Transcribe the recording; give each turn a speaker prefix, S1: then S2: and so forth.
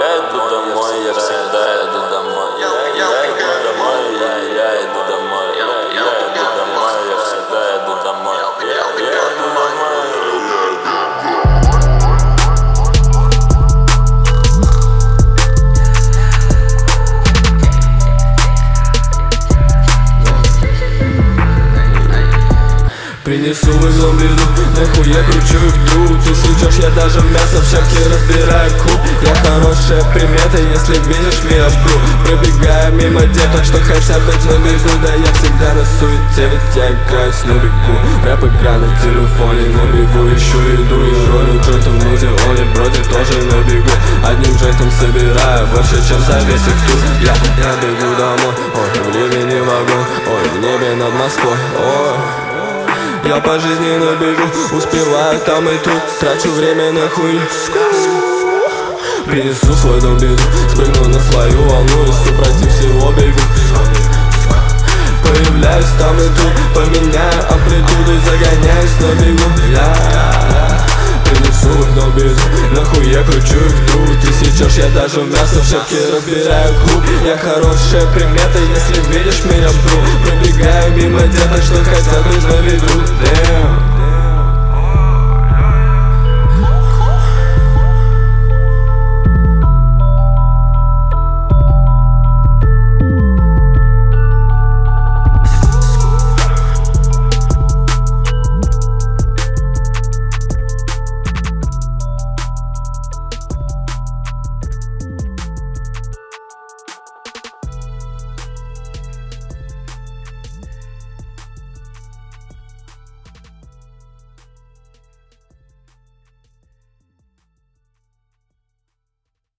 S1: Я иду
S2: Принесу в беду, нахуй я кручу их дух Ты сечешь, я даже мясо в шапке разбираю куб Я хорошая примета, если видишь меня жду Пробегаю мимо деток, что хотят быть на бегу Да я всегда на суете, ведь я играюсь на бегу. Рэп игра на телефоне, на бегу ищу еду И ролю джойнтом в музеоне, вроде тоже на бегу. Одним джойнтом собираю больше, чем за весь их тур. Я, я бегу домой, ой, в ливень вагон Ой, в небе над Москвой, ой я по жизни набегу, успеваю там и тут Трачу время на хуй. Принесу свой дом беду Спрыгну на свою волну и супротив всего бегу. Появляюсь там и тут Поменяю амплитуду и загоняюсь на бегу. Я принесу их дом беду Нахуй я кручу их тут. Ты сечешь, я даже мясо в шапке разбираю клуб Я хорошая примета, если видишь меня, бро Пробегаю мимо деток, что хотят на виду. Damn